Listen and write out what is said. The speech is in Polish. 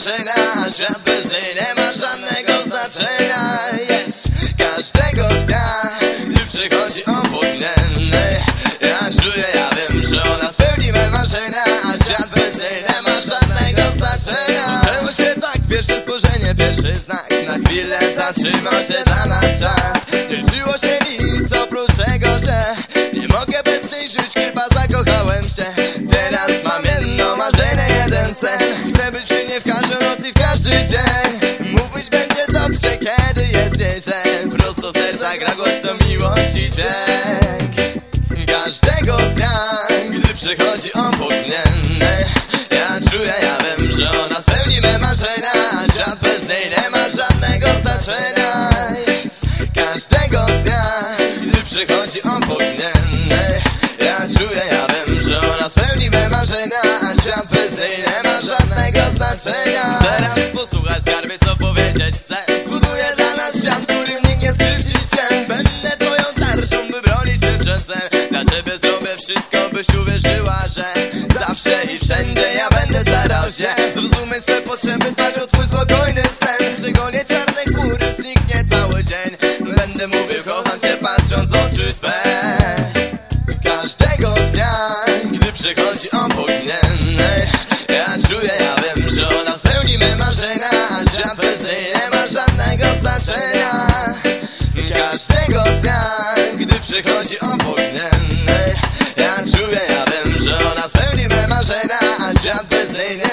marzenia świat bez niej nie ma żadnego znaczenia. Jest każdego dnia Gdy przychodzi obok mnie Ja czuję, ja wiem, że ona spełni me marzenia A świat bez niej nie ma żadnego znaczenia. Zaczęło się tak, pierwsze spojrzenie, pierwszy znak Na chwilę zatrzymał się dla nas czas Każdego dnia, gdy przychodzi obok mnie Ja czuję, ja wiem, że ona spełni me marzenia. Świat bez niej nie ma żadnego znaczenia. Każdego dnia, gdy przychodzi obok mnie Ja czuję, ja wiem, że ona spełni me marzenia. Świat bez niej nie ma żadnego znaczenia byś uwierzyła, że Zawsze i wszędzie ja będę starał się Zrozumieć twoje potrzeby, dbać o twój spokojny sen. Przegonię czarne chmury, zniknie cały dzień. Będę mówił, kocham cię, patrząc w oczy twe. Każdego dnia, gdy przychodzi obok mnie Ja czuję, ja wiem, że ona spełni me marzenia A świat bez nie ma żadnego znaczenia. Każdego dnia, gdy przychodzi obok mnie Ja czuję, ja wiem, że ona spełni me marzenia A świat bez niej nie